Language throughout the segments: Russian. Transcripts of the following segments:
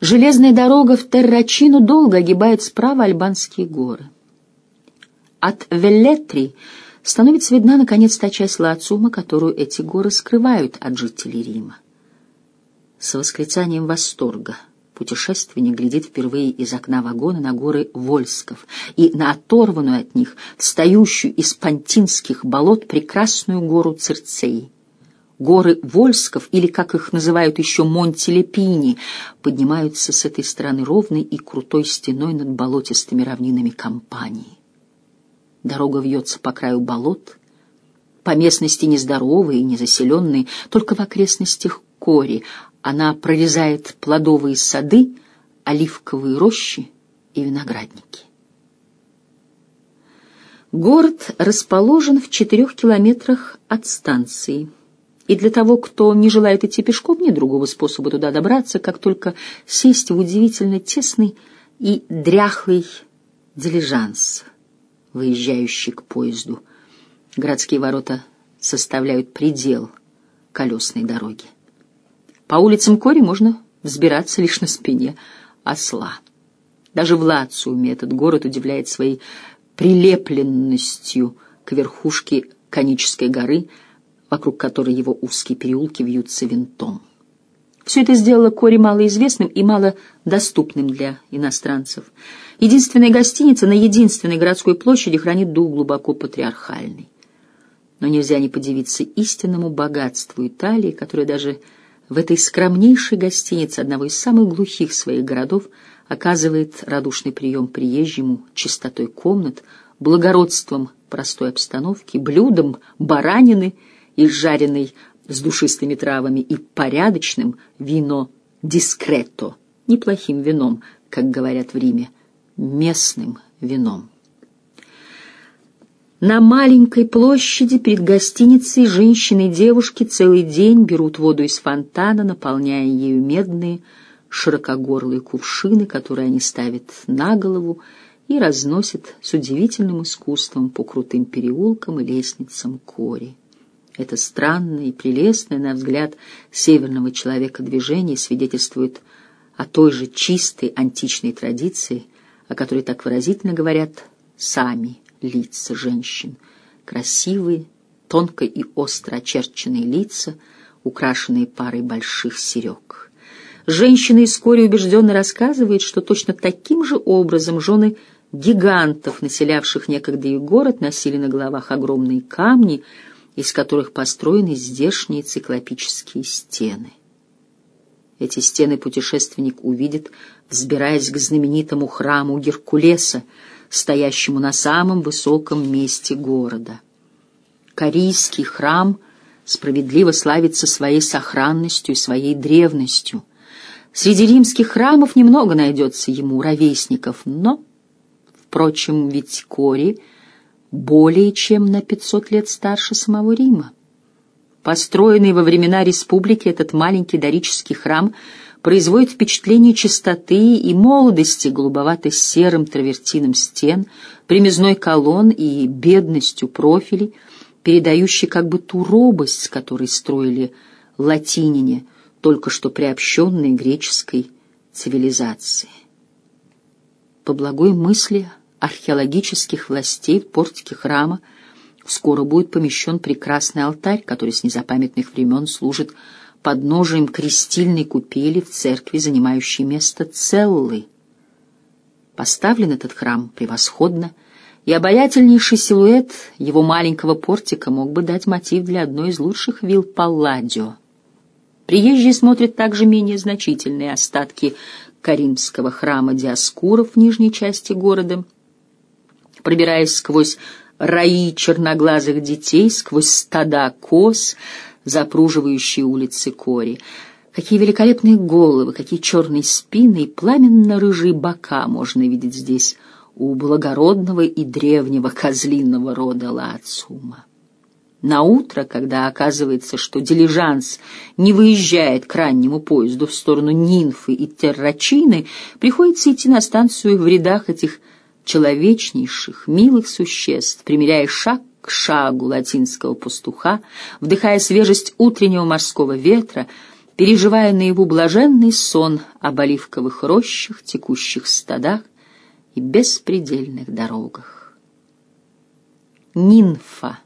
Железная дорога в Террачину долго огибает справа Альбанские горы. От Веллетри становится видна, наконец, та часть Лацума, которую эти горы скрывают от жителей Рима. С восклицанием восторга путешественник глядит впервые из окна вагона на горы Вольсков и на оторванную от них, встающую из пантинских болот, прекрасную гору Цирцеи. Горы Вольсков, или, как их называют еще, Монтелепини, поднимаются с этой стороны ровной и крутой стеной над болотистыми равнинами Кампании. Дорога вьется по краю болот, по местности нездоровой и незаселенной, только в окрестностях Кори. Она прорезает плодовые сады, оливковые рощи и виноградники. Город расположен в четырех километрах от станции. И для того, кто не желает идти пешком, нет другого способа туда добраться, как только сесть в удивительно тесный и дряхлый дилижанс выезжающий к поезду. Городские ворота составляют предел колесной дороги. По улицам Кори можно взбираться лишь на спине осла. Даже в Лациуме этот город удивляет своей прилепленностью к верхушке конической горы, вокруг которой его узкие переулки вьются винтом. Все это сделало Кори малоизвестным и малодоступным для иностранцев. Единственная гостиница на единственной городской площади хранит дух глубоко патриархальный. Но нельзя не подивиться истинному богатству Италии, которая даже в этой скромнейшей гостинице одного из самых глухих своих городов оказывает радушный прием приезжему чистотой комнат, благородством простой обстановки, блюдом баранины, изжаренной с душистыми травами и порядочным вино дискрето, неплохим вином, как говорят в Риме, местным вином. На маленькой площади перед гостиницей женщины и девушки целый день берут воду из фонтана, наполняя ею медные широкогорлые кувшины, которые они ставят на голову и разносят с удивительным искусством по крутым переулкам и лестницам Кори. Это странное и прелестное, на взгляд северного человека, движение свидетельствует о той же чистой античной традиции, о которой так выразительно говорят сами лица женщин. Красивые, тонко и остро очерченные лица, украшенные парой больших серег. Женщины вскоре убежденно рассказывают, что точно таким же образом жены гигантов, населявших некогда их город, носили на головах огромные камни — из которых построены здешние циклопические стены. Эти стены путешественник увидит, взбираясь к знаменитому храму Геркулеса, стоящему на самом высоком месте города. Корейский храм справедливо славится своей сохранностью и своей древностью. Среди римских храмов немного найдется ему ровесников, но, впрочем, ведь Кори — более чем на 500 лет старше самого Рима. Построенный во времена республики этот маленький дорический храм производит впечатление чистоты и молодости голубовато-серым травертином стен, примезной колонн и бедностью профилей, передающий как бы ту робость, с которой строили латинине, только что приобщенные греческой цивилизации. По благой мысли археологических властей в портике храма скоро будет помещен прекрасный алтарь, который с незапамятных времен служит подножием крестильной купели в церкви, занимающей место целлы. Поставлен этот храм превосходно, и обаятельнейший силуэт его маленького портика мог бы дать мотив для одной из лучших вилл Палладио. Приезжие смотрят также менее значительные остатки Каримского храма Диаскуров в нижней части города — пробираясь сквозь раи черноглазых детей, сквозь стада коз, запруживающие улицы Кори. Какие великолепные головы, какие черные спины и пламенно-рыжие бока можно видеть здесь у благородного и древнего козлиного рода Лаацума. На утро, когда оказывается, что дилижанс не выезжает к раннему поезду в сторону Нинфы и Террачины, приходится идти на станцию в рядах этих человечнейших, милых существ, примеряя шаг к шагу латинского пастуха, вдыхая свежесть утреннего морского ветра, переживая наяву блаженный сон об оливковых рощах, текущих стадах и беспредельных дорогах. Нинфа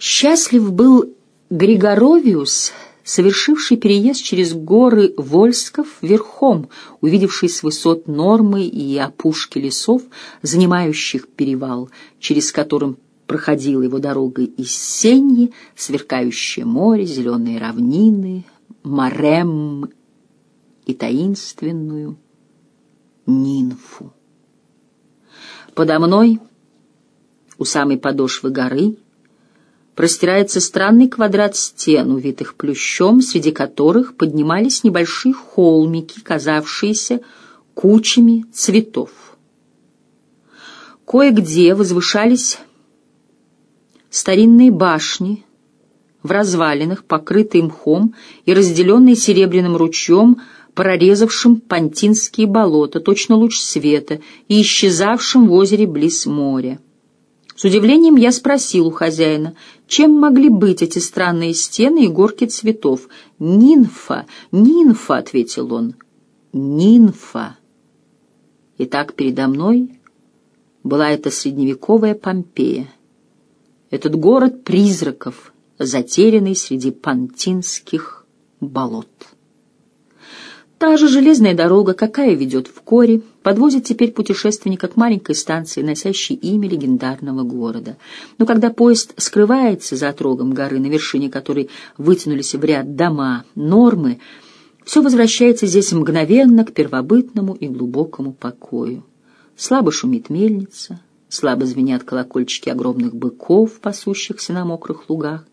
Счастлив был Григоровиус, совершивший переезд через горы Вольсков верхом, увидевший с высот нормы и опушки лесов, занимающих перевал, через которым проходила его дорога из Сеньи, сверкающее море, зеленые равнины, Марем и таинственную Нинфу. Подо мной, у самой подошвы горы, простирается странный квадрат стен, увитых плющом, среди которых поднимались небольшие холмики, казавшиеся кучами цветов. Кое-где возвышались старинные башни в развалинах, покрытые мхом и разделенные серебряным ручьем, прорезавшим пантинские болота, точно луч света, и исчезавшим в озере близ моря. С удивлением я спросил у хозяина, чем могли быть эти странные стены и горки цветов. «Нимфа, нимфа», — ответил он, — «нимфа». Итак, передо мной была эта средневековая Помпея, этот город призраков, затерянный среди пантинских болот. Та же железная дорога, какая ведет в Коре, подвозит теперь путешественника к маленькой станции, носящей имя легендарного города. Но когда поезд скрывается за отрогом горы, на вершине которой вытянулись в ряд дома, нормы, все возвращается здесь мгновенно к первобытному и глубокому покою. Слабо шумит мельница, слабо звенят колокольчики огромных быков, пасущихся на мокрых лугах.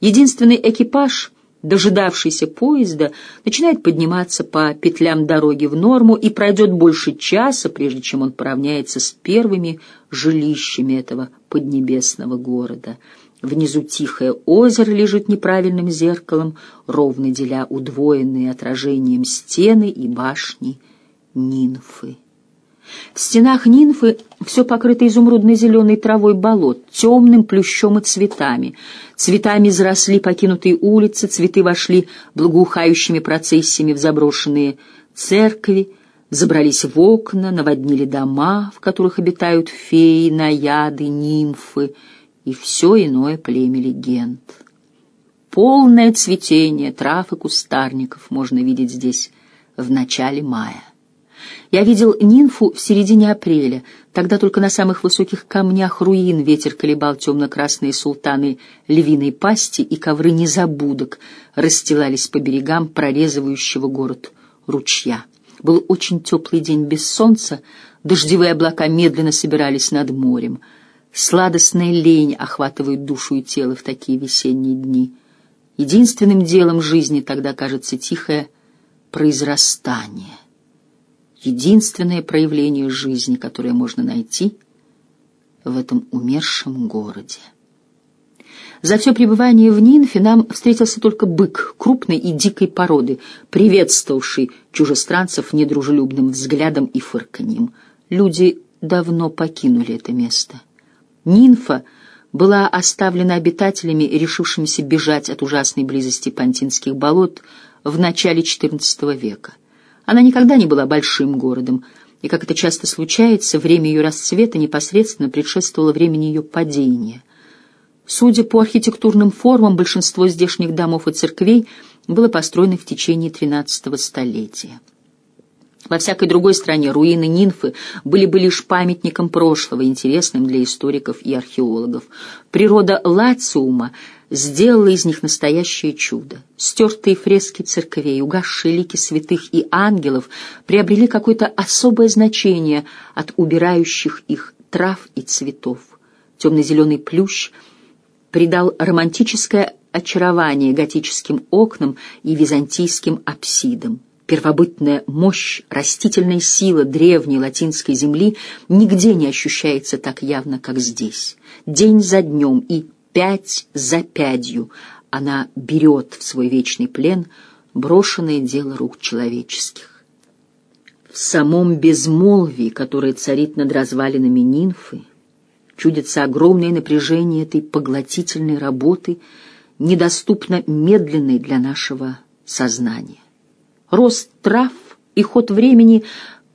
Единственный экипаж — дожидавшийся поезда, начинает подниматься по петлям дороги в норму и пройдет больше часа, прежде чем он поравняется с первыми жилищами этого поднебесного города. Внизу тихое озеро лежит неправильным зеркалом, ровно деля удвоенные отражением стены и башни нимфы. В стенах нимфы все покрыто изумрудной зеленой травой болот, темным плющом и цветами. Цветами заросли покинутые улицы, цветы вошли благоухающими процессиями в заброшенные церкви, забрались в окна, наводнили дома, в которых обитают феи, наяды, нимфы и все иное племя легенд. Полное цветение трав и кустарников можно видеть здесь в начале мая. Я видел нимфу в середине апреля. Тогда только на самых высоких камнях руин ветер колебал темно-красные султаны львиной пасти, и ковры незабудок расстилались по берегам прорезывающего город ручья. Был очень теплый день без солнца, дождевые облака медленно собирались над морем. Сладостная лень охватывает душу и тело в такие весенние дни. Единственным делом жизни тогда кажется тихое произрастание единственное проявление жизни, которое можно найти в этом умершем городе. За все пребывание в Нинфе нам встретился только бык крупной и дикой породы, приветствовавший чужестранцев недружелюбным взглядом и фырканьем. Люди давно покинули это место. Нинфа была оставлена обитателями, решившимися бежать от ужасной близости пантинских болот в начале XIV века. Она никогда не была большим городом, и, как это часто случается, время ее расцвета непосредственно предшествовало времени ее падения. Судя по архитектурным формам, большинство здешних домов и церквей было построено в течение XIII столетия. Во всякой другой стране руины Нинфы были бы лишь памятником прошлого, интересным для историков и археологов. Природа Лациума сделала из них настоящее чудо. Стертые фрески церквей, угасшие лики святых и ангелов приобрели какое-то особое значение от убирающих их трав и цветов. Темно-зеленый плющ придал романтическое очарование готическим окнам и византийским апсидам. Первобытная мощь, растительная сила древней латинской земли нигде не ощущается так явно, как здесь. День за днем и пять за пятью она берет в свой вечный плен брошенное дело рук человеческих. В самом безмолвии, которое царит над развалинами нимфы, чудится огромное напряжение этой поглотительной работы, недоступно медленной для нашего сознания. Рост трав и ход времени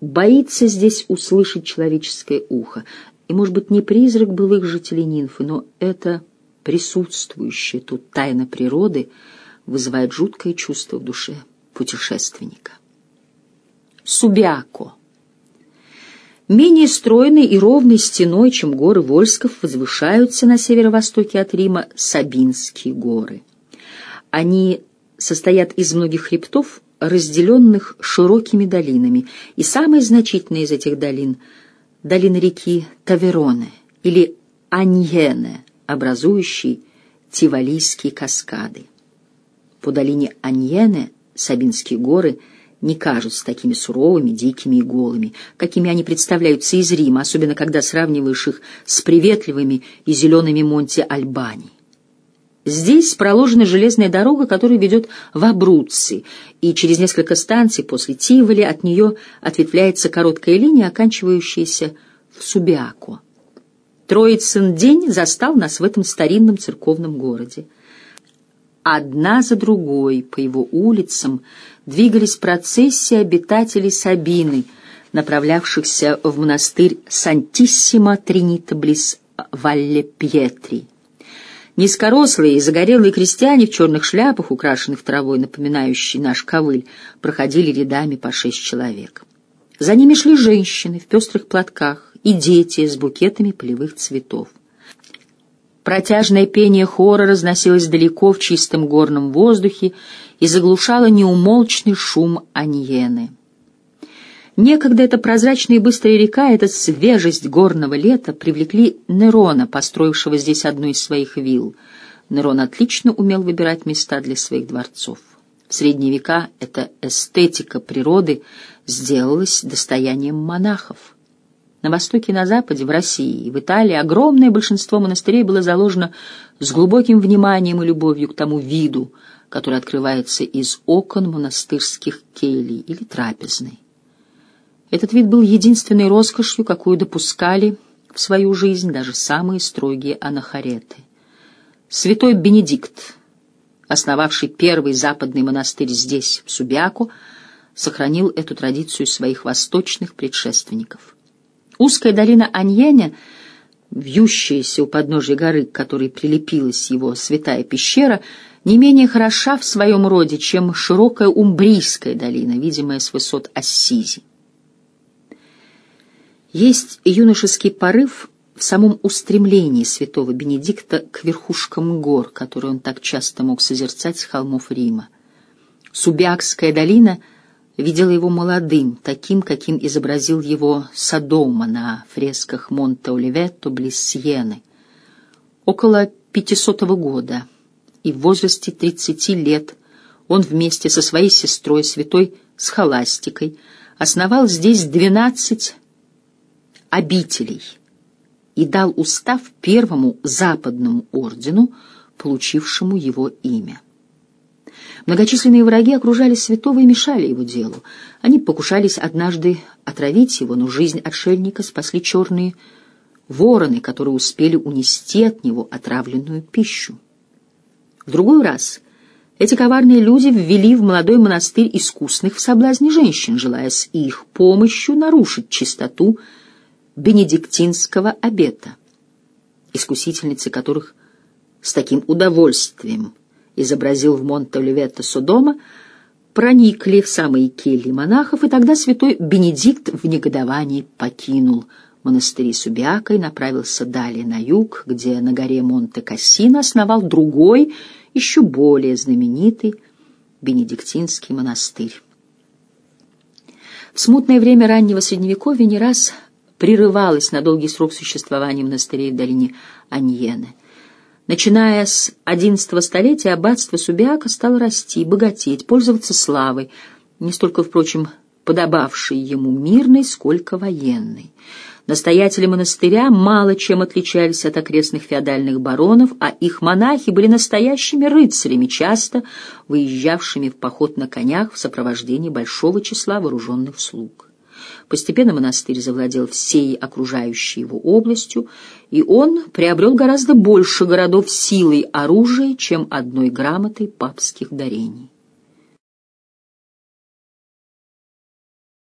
боится здесь услышать человеческое ухо. И, может быть, не призрак былых жителей Нинфы, но это присутствующая тут тайна природы вызывает жуткое чувство в душе путешественника. Субиако. Менее стройной и ровной стеной, чем горы Вольсков, возвышаются на северо-востоке от Рима Сабинские горы. Они состоят из многих хребтов, разделенных широкими долинами, и самая значительная из этих долин — долина реки Тавероне или Аньене, образующей Тивалийские каскады. По долине Аньене Сабинские горы — не кажутся такими суровыми, дикими и голыми, какими они представляются из Рима, особенно когда сравниваешь их с приветливыми и зелеными Монте Альбани. Здесь проложена железная дорога, которая ведет в Абруцци, и через несколько станций после Тиволи от нее ответвляется короткая линия, оканчивающаяся в Субиако. Троицын день застал нас в этом старинном церковном городе. Одна за другой по его улицам двигались процессии обитателей Сабины, направлявшихся в монастырь Сантиссимо Тринита близ Валле Пьетри. Низкорослые и загорелые крестьяне в черных шляпах, украшенных травой, напоминающей наш ковыль, проходили рядами по шесть человек. За ними шли женщины в пестрых платках и дети с букетами полевых цветов. Протяжное пение хора разносилось далеко в чистом горном воздухе и заглушало неумолчный шум аньены. Некогда эта прозрачная и быстрая река, эта свежесть горного лета привлекли Нерона, построившего здесь одну из своих вилл. Нерон отлично умел выбирать места для своих дворцов. В средние века эта эстетика природы сделалась достоянием монахов. На Востоке и на Западе, в России и в Италии огромное большинство монастырей было заложено с глубоким вниманием и любовью к тому виду, который открывается из окон монастырских келий или трапезной. Этот вид был единственной роскошью, какую допускали в свою жизнь даже самые строгие анахареты. Святой Бенедикт, основавший первый западный монастырь здесь, в Субиаку, сохранил эту традицию своих восточных предшественников. Узкая долина Аньеня, вьющаяся у подножия горы, к которой прилепилась его святая пещера, не менее хороша в своем роде, чем широкая Умбрийская долина, видимая с высот Ассизи. Есть юношеский порыв в самом устремлении святого Бенедикта к верхушкам гор, которые он так часто мог созерцать с холмов Рима. Субиакская долина — видела его молодым, таким, каким изобразил его Содома на фресках Монте-Оливетто близ Сиены. Около 500 года и в возрасте 30 лет он вместе со своей сестрой, святой Схоластикой, основал здесь 12 обителей и дал устав первому западному ордену, получившему его имя. Многочисленные враги окружали святого и мешали его делу. Они покушались однажды отравить его, но жизнь отшельника спасли черные вороны, которые успели унести от него отравленную пищу. В другой раз эти коварные люди ввели в молодой монастырь искусных в соблазне женщин, желая с их помощью нарушить чистоту бенедиктинского обета, искусительницы которых с таким удовольствием изобразил в Монте-Оливетто Содома, проникли в самые кельи монахов, и тогда святой Бенедикт в негодовании покинул монастыри Субиака и направился далее на юг, где на горе Монте-Кассино основал другой, еще более знаменитый Бенедиктинский монастырь. В смутное время раннего Средневековья не раз прерывалось на долгий срок существования монастырей в долине Аньены – Начиная с XI столетия аббатство Субиака стало расти, богатеть, пользоваться славой, не столько, впрочем, подобавшей ему мирной, сколько военной. Настоятели монастыря мало чем отличались от окрестных феодальных баронов, а их монахи были настоящими рыцарями, часто выезжавшими в поход на конях в сопровождении большого числа вооруженных слуг. Постепенно монастырь завладел всей окружающей его областью, и он приобрел гораздо больше городов силой оружия, чем одной грамотой папских дарений.